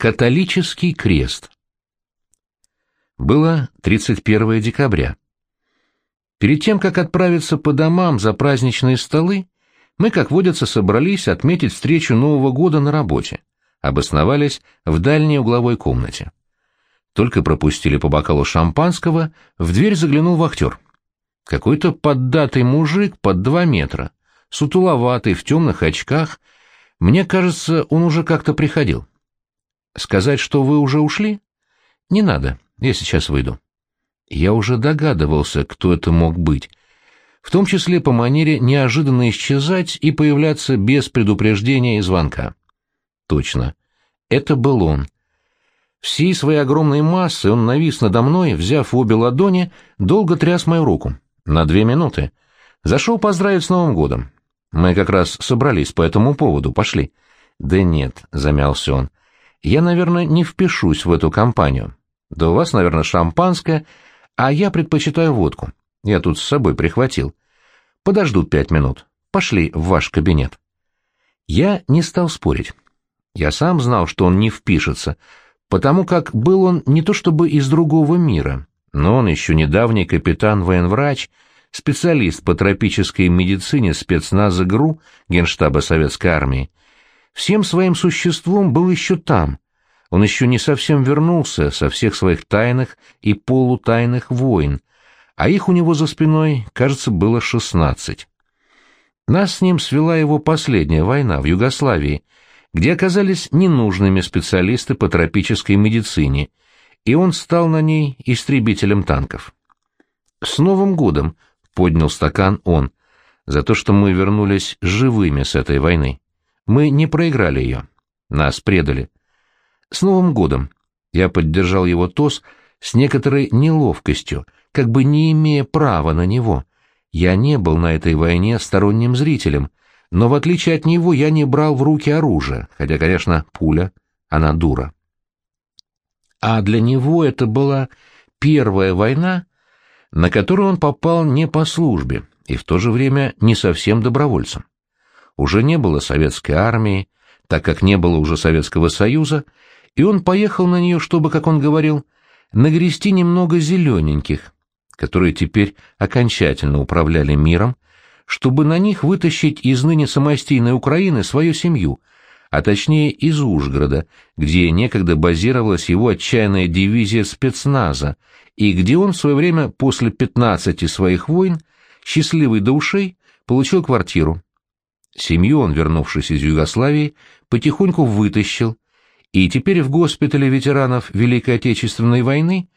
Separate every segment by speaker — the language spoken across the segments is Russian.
Speaker 1: Католический крест. Было 31 декабря. Перед тем, как отправиться по домам за праздничные столы, мы, как водится, собрались отметить встречу Нового года на работе. Обосновались в дальней угловой комнате. Только пропустили по бокалу шампанского, в дверь заглянул вахтер. Какой-то поддатый мужик под два метра, сутуловатый, в темных очках. Мне кажется, он уже как-то приходил. Сказать, что вы уже ушли? Не надо, я сейчас выйду. Я уже догадывался, кто это мог быть, в том числе по манере неожиданно исчезать и появляться без предупреждения и звонка. Точно, это был он. Всей своей огромной массой он навис надо мной, взяв обе ладони, долго тряс мою руку. На две минуты. Зашел поздравить с Новым годом. Мы как раз собрались по этому поводу, пошли. Да нет, замялся он. Я, наверное, не впишусь в эту компанию. Да у вас, наверное, шампанское, а я предпочитаю водку. Я тут с собой прихватил. Подождут пять минут. Пошли в ваш кабинет. Я не стал спорить. Я сам знал, что он не впишется, потому как был он не то чтобы из другого мира, но он еще недавний капитан-военврач, специалист по тропической медицине спецназа ГРУ Генштаба Советской Армии, всем своим существом был еще там. Он еще не совсем вернулся со всех своих тайных и полутайных войн, а их у него за спиной, кажется, было шестнадцать. Нас с ним свела его последняя война в Югославии, где оказались ненужными специалисты по тропической медицине, и он стал на ней истребителем танков. «С Новым годом!» — поднял стакан он, за то, что мы вернулись живыми с этой войны. Мы не проиграли ее. Нас предали. С Новым годом! Я поддержал его тост с некоторой неловкостью, как бы не имея права на него. Я не был на этой войне сторонним зрителем, но в отличие от него я не брал в руки оружие, хотя, конечно, пуля, она дура. А для него это была первая война, на которую он попал не по службе и в то же время не совсем добровольцем. Уже не было советской армии, так как не было уже Советского Союза, и он поехал на нее, чтобы, как он говорил, нагрести немного зелененьких, которые теперь окончательно управляли миром, чтобы на них вытащить из ныне самостийной Украины свою семью, а точнее из Ужгорода, где некогда базировалась его отчаянная дивизия спецназа, и где он в свое время после пятнадцати своих войн, счастливый до ушей, получил квартиру. Семью он, вернувшись из Югославии, потихоньку вытащил, и теперь в госпитале ветеранов Великой Отечественной войны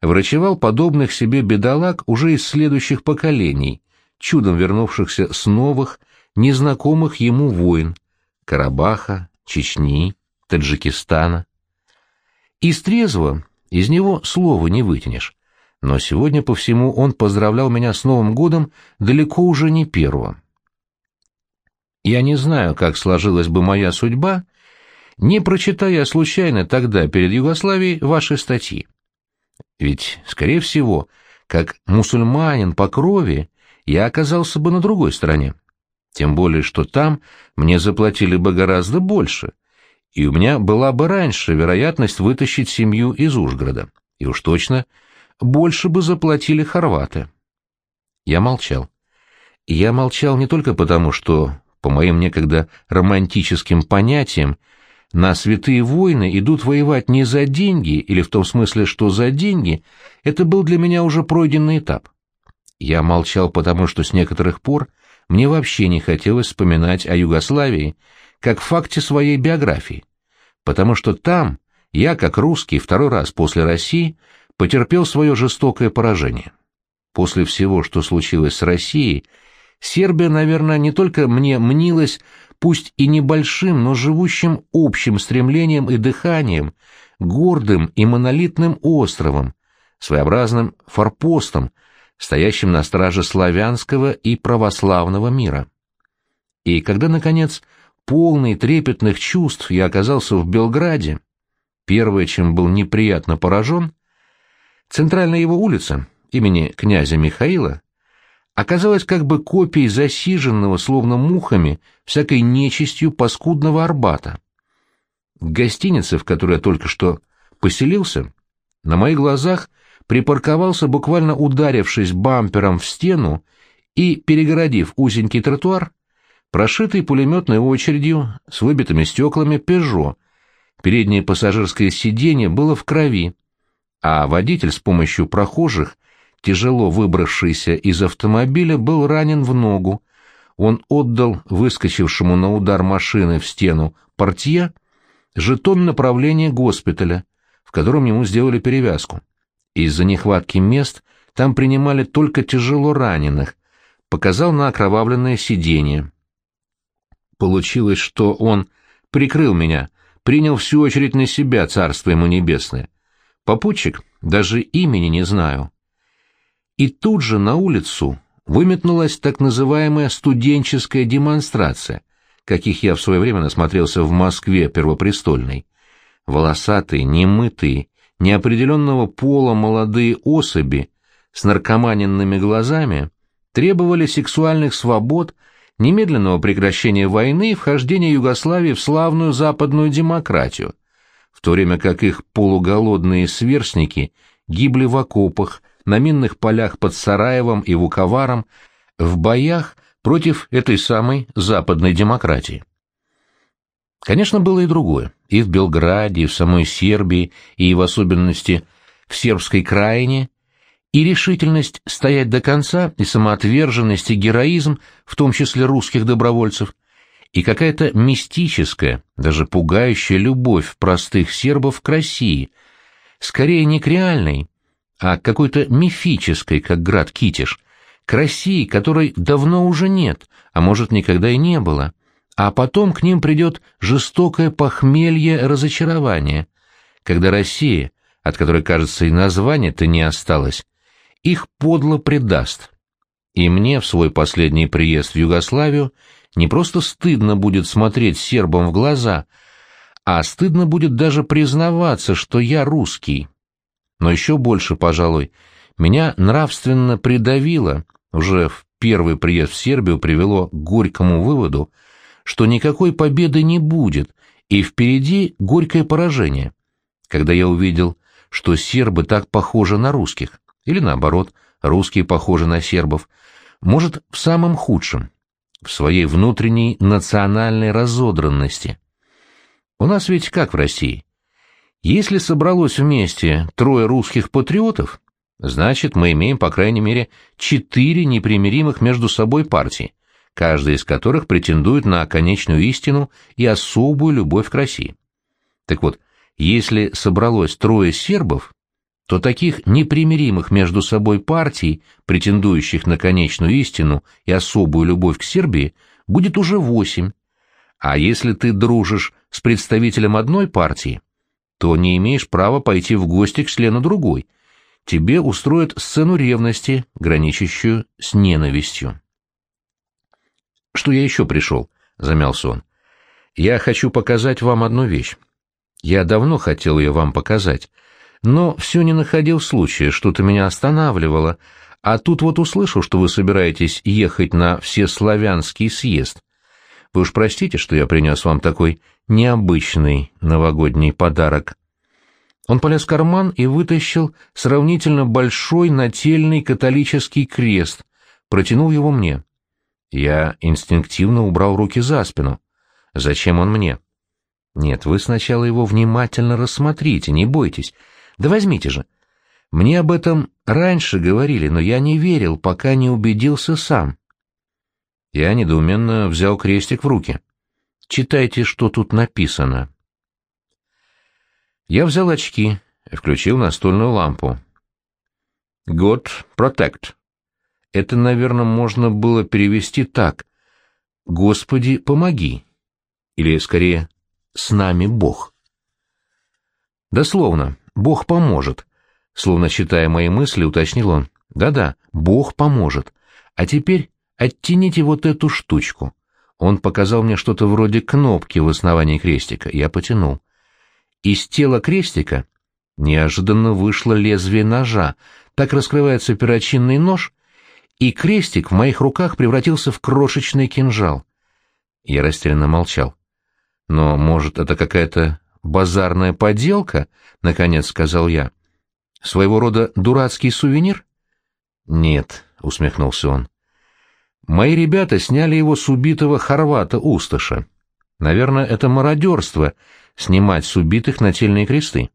Speaker 1: врачевал подобных себе бедолаг уже из следующих поколений, чудом вернувшихся с новых, незнакомых ему войн — Карабаха, Чечни, Таджикистана. Из трезво из него слова не вытянешь, но сегодня по всему он поздравлял меня с Новым годом далеко уже не первого. Я не знаю, как сложилась бы моя судьба, не прочитая случайно тогда перед Югославией ваши статьи. Ведь, скорее всего, как мусульманин по крови, я оказался бы на другой стороне. Тем более, что там мне заплатили бы гораздо больше, и у меня была бы раньше вероятность вытащить семью из Ужгорода. И уж точно, больше бы заплатили хорваты. Я молчал. Я молчал не только потому, что по моим некогда романтическим понятиям, на святые войны идут воевать не за деньги, или в том смысле, что за деньги, это был для меня уже пройденный этап. Я молчал потому, что с некоторых пор мне вообще не хотелось вспоминать о Югославии как факте своей биографии, потому что там я, как русский, второй раз после России, потерпел свое жестокое поражение. После всего, что случилось с Россией, Сербия, наверное, не только мне мнилась, пусть и небольшим, но живущим общим стремлением и дыханием, гордым и монолитным островом, своеобразным форпостом, стоящим на страже славянского и православного мира. И когда, наконец, полный трепетных чувств я оказался в Белграде, первое, чем был неприятно поражен, центральная его улица имени князя Михаила оказалась как бы копией засиженного, словно мухами, всякой нечистью паскудного Арбата. К гостинице, в которой я только что поселился, на моих глазах припарковался, буквально ударившись бампером в стену и перегородив узенький тротуар, прошитый пулеметной очередью с выбитыми стеклами «Пежо». Переднее пассажирское сиденье было в крови, а водитель с помощью прохожих, тяжело выбравшийся из автомобиля, был ранен в ногу. Он отдал выскочившему на удар машины в стену портье жетон направления госпиталя, в котором ему сделали перевязку. Из-за нехватки мест там принимали только тяжело раненых, показал на окровавленное сиденье. Получилось, что он прикрыл меня, принял всю очередь на себя, царство ему небесное. Попутчик, даже имени не знаю. И тут же на улицу выметнулась так называемая студенческая демонстрация, каких я в свое время насмотрелся в Москве первопрестольной. Волосатые, немытые, неопределенного пола молодые особи с наркоманенными глазами требовали сексуальных свобод, немедленного прекращения войны и вхождения Югославии в славную западную демократию, в то время как их полуголодные сверстники гибли в окопах, на минных полях под Сараевом и Вуковаром, в боях против этой самой западной демократии. Конечно, было и другое. И в Белграде, и в самой Сербии, и в особенности в сербской краине, и решительность стоять до конца, и самоотверженность, и героизм, в том числе русских добровольцев, и какая-то мистическая, даже пугающая любовь простых сербов к России, скорее не к реальной, а какой-то мифической, как град Китиш, к России, которой давно уже нет, а может никогда и не было, а потом к ним придет жестокое похмелье разочарования, когда Россия, от которой, кажется, и название-то не осталось, их подло предаст. И мне в свой последний приезд в Югославию не просто стыдно будет смотреть сербам в глаза, а стыдно будет даже признаваться, что я русский. Но еще больше, пожалуй, меня нравственно придавило, уже в первый приезд в Сербию привело к горькому выводу, что никакой победы не будет, и впереди горькое поражение. Когда я увидел, что сербы так похожи на русских, или наоборот, русские похожи на сербов, может, в самом худшем, в своей внутренней национальной разодранности. У нас ведь как в России? Если собралось вместе трое русских патриотов, значит, мы имеем, по крайней мере, четыре непримиримых между собой партии, каждая из которых претендует на конечную истину и особую любовь к России. Так вот, если собралось трое сербов, то таких непримиримых между собой партий, претендующих на конечную истину и особую любовь к Сербии, будет уже восемь. А если ты дружишь с представителем одной партии, то не имеешь права пойти в гости к члену другой. Тебе устроят сцену ревности, граничащую с ненавистью. Что я еще пришел? — замялся он. — Я хочу показать вам одну вещь. Я давно хотел ее вам показать, но все не находил случая, что-то меня останавливало, а тут вот услышал, что вы собираетесь ехать на всеславянский съезд. Вы уж простите, что я принес вам такой необычный новогодний подарок. Он полез в карман и вытащил сравнительно большой нательный католический крест, протянул его мне. Я инстинктивно убрал руки за спину. Зачем он мне? Нет, вы сначала его внимательно рассмотрите, не бойтесь. Да возьмите же. Мне об этом раньше говорили, но я не верил, пока не убедился сам. Я недоуменно взял крестик в руки. Читайте, что тут написано. Я взял очки, включил настольную лампу. God protect. Это, наверное, можно было перевести так. «Господи, помоги!» Или, скорее, «С нами Бог». Дословно, «Бог поможет», словно читая мои мысли, уточнил он. «Да-да, Бог поможет. А теперь оттяните вот эту штучку». Он показал мне что-то вроде кнопки в основании крестика. Я потянул. Из тела крестика неожиданно вышло лезвие ножа. Так раскрывается перочинный нож, и крестик в моих руках превратился в крошечный кинжал. Я растерянно молчал. Но, может, это какая-то базарная поделка, — наконец сказал я. Своего рода дурацкий сувенир? Нет, — усмехнулся он. Мои ребята сняли его с убитого хорвата Усташа. Наверное, это мародерство — снимать с убитых нательные кресты.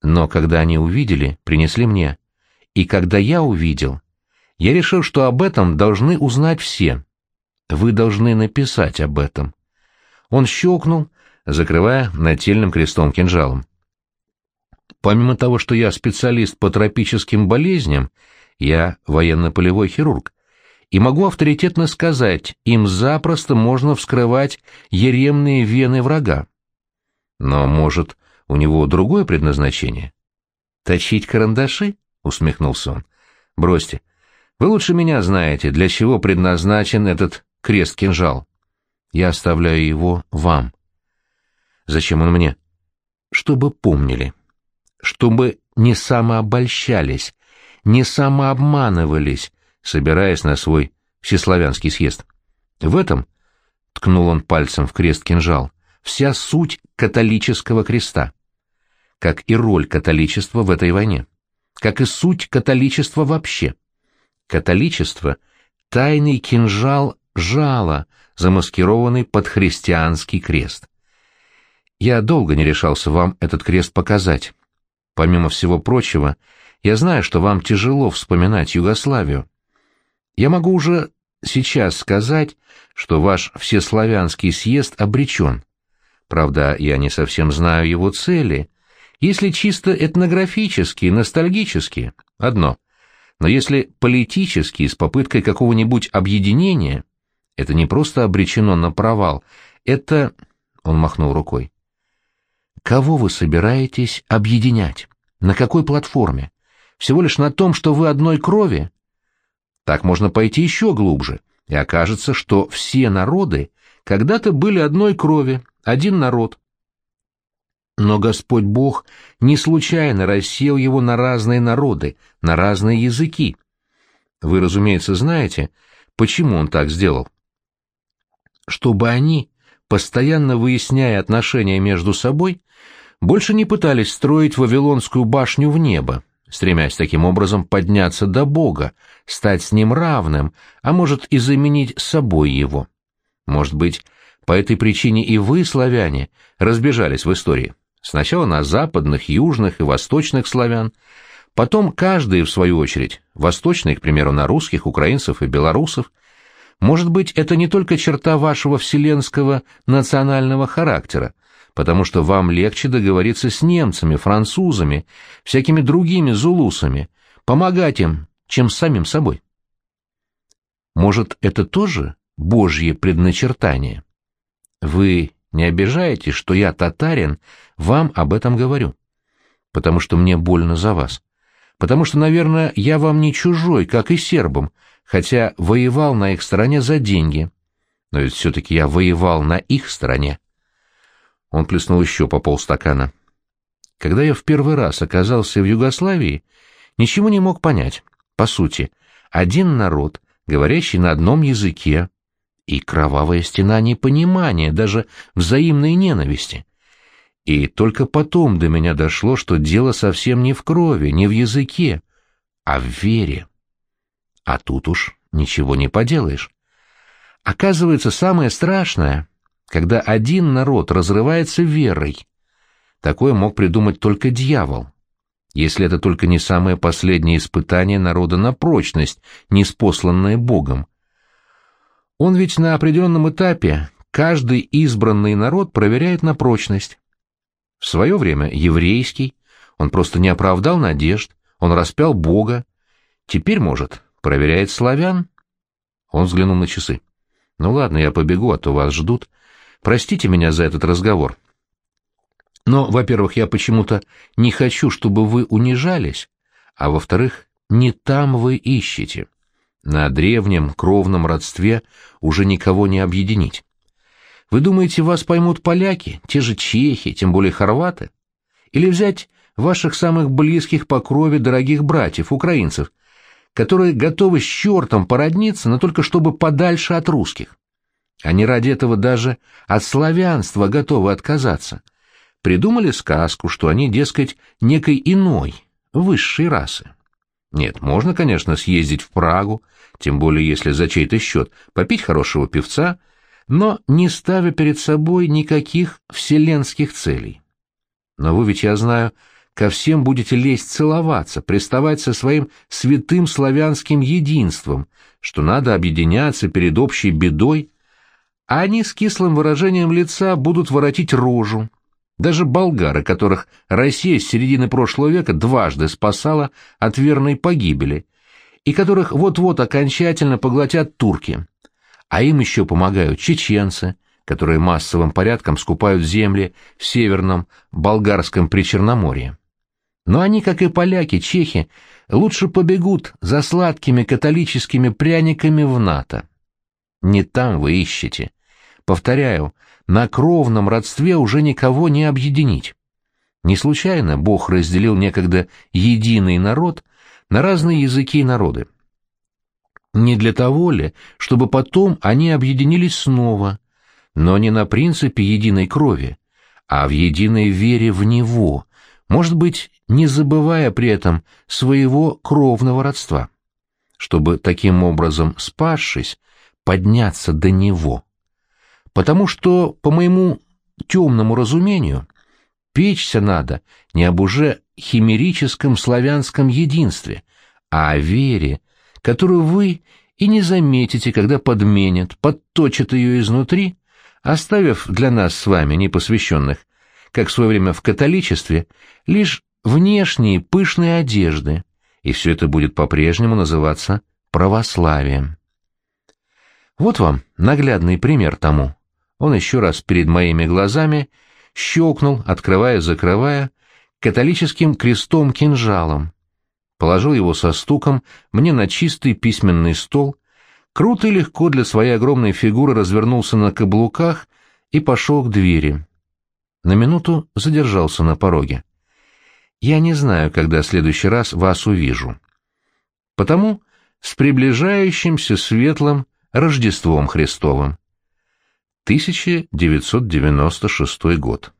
Speaker 1: Но когда они увидели, принесли мне. И когда я увидел, я решил, что об этом должны узнать все. Вы должны написать об этом. Он щелкнул, закрывая нательным крестом кинжалом. Помимо того, что я специалист по тропическим болезням, я военно-полевой хирург, и могу авторитетно сказать, им запросто можно вскрывать еремные вены врага. Но, может, у него другое предназначение? «Точить карандаши?» — усмехнулся он. «Бросьте. Вы лучше меня знаете, для чего предназначен этот крест-кинжал. Я оставляю его вам. Зачем он мне? Чтобы помнили. Чтобы не самообольщались, не самообманывались, собираясь на свой всеславянский съезд. В этом, — ткнул он пальцем в крест-кинжал, — вся суть католического креста, как и роль католичества в этой войне, как и суть католичества вообще. Католичество — тайный кинжал жало, замаскированный под христианский крест. Я долго не решался вам этот крест показать. Помимо всего прочего, я знаю, что вам тяжело вспоминать Югославию. Я могу уже сейчас сказать, что ваш всеславянский съезд обречен. Правда, я не совсем знаю его цели. Если чисто этнографически, ностальгически — одно. Но если политически, с попыткой какого-нибудь объединения, это не просто обречено на провал, это... Он махнул рукой. Кого вы собираетесь объединять? На какой платформе? Всего лишь на том, что вы одной крови? Так можно пойти еще глубже, и окажется, что все народы когда-то были одной крови, один народ. Но Господь Бог не случайно рассеял его на разные народы, на разные языки. Вы, разумеется, знаете, почему он так сделал чтобы они, постоянно выясняя отношения между собой, больше не пытались строить Вавилонскую башню в небо, стремясь таким образом подняться до Бога, стать с ним равным, а может и заменить собой его. Может быть, по этой причине и вы, славяне, разбежались в истории. Сначала на западных, южных и восточных славян, потом каждый, в свою очередь, восточные, к примеру, на русских, украинцев и белорусов, может быть, это не только черта вашего вселенского национального характера, потому что вам легче договориться с немцами, французами, всякими другими зулусами, помогать им, чем самим собой. Может, это тоже Божье предначертание? Вы не обижаете, что я татарин, вам об этом говорю, потому что мне больно за вас, потому что, наверное, я вам не чужой, как и сербам, хотя воевал на их стороне за деньги. Но ведь все-таки я воевал на их стороне. Он плеснул еще по полстакана. Когда я в первый раз оказался в Югославии, ничего не мог понять. По сути, один народ, говорящий на одном языке, и кровавая стена непонимания, даже взаимной ненависти. И только потом до меня дошло, что дело совсем не в крови, не в языке, а в вере. А тут уж ничего не поделаешь. Оказывается, самое страшное, когда один народ разрывается верой. Такое мог придумать только дьявол. Если это только не самое последнее испытание народа на прочность, неспосланное Богом. Он ведь на определенном этапе каждый избранный народ проверяет на прочность. В свое время еврейский, он просто не оправдал надежд, он распял Бога. Теперь, может, Проверяет славян? Он взглянул на часы. Ну ладно, я побегу, а то вас ждут. Простите меня за этот разговор. Но, во-первых, я почему-то не хочу, чтобы вы унижались, а во-вторых, не там вы ищете. На древнем кровном родстве уже никого не объединить. Вы думаете, вас поймут поляки, те же чехи, тем более хорваты? Или взять ваших самых близких по крови дорогих братьев, украинцев, которые готовы с чертом породниться, но только чтобы подальше от русских. Они ради этого даже от славянства готовы отказаться. придумали сказку, что они, дескать, некой иной, высшей расы. Нет, можно, конечно, съездить в Прагу, тем более если за чей-то счет, попить хорошего певца, но не ставя перед собой никаких вселенских целей. Но вы ведь, я знаю, ко всем будете лезть целоваться, приставать со своим святым славянским единством, что надо объединяться перед общей бедой, они с кислым выражением лица будут воротить рожу. Даже болгары, которых Россия с середины прошлого века дважды спасала от верной погибели, и которых вот-вот окончательно поглотят турки, а им еще помогают чеченцы, которые массовым порядком скупают земли в северном болгарском причерноморье. Но они, как и поляки, чехи, лучше побегут за сладкими католическими пряниками в НАТО. Не там вы ищете. Повторяю, на кровном родстве уже никого не объединить. Не случайно Бог разделил некогда единый народ на разные языки и народы. Не для того ли, чтобы потом они объединились снова, но не на принципе единой крови, а в единой вере в Него, может быть, не забывая при этом своего кровного родства, чтобы таким образом, спасшись, подняться до Него. Потому что, по моему темному разумению, печься надо не об уже химерическом славянском единстве, а о вере, которую вы и не заметите, когда подменят, подточат ее изнутри, оставив для нас с вами, непосвященных, как в свое время в католичестве, лишь внешние пышные одежды, и все это будет по-прежнему называться православием. Вот вам наглядный пример тому. Он еще раз перед моими глазами щелкнул, открывая-закрывая, католическим крестом-кинжалом, положил его со стуком мне на чистый письменный стол, круто и легко для своей огромной фигуры развернулся на каблуках и пошел к двери. На минуту задержался на пороге. Я не знаю, когда в следующий раз вас увижу. Потому с приближающимся светлым Рождеством Христовым. 1996 год.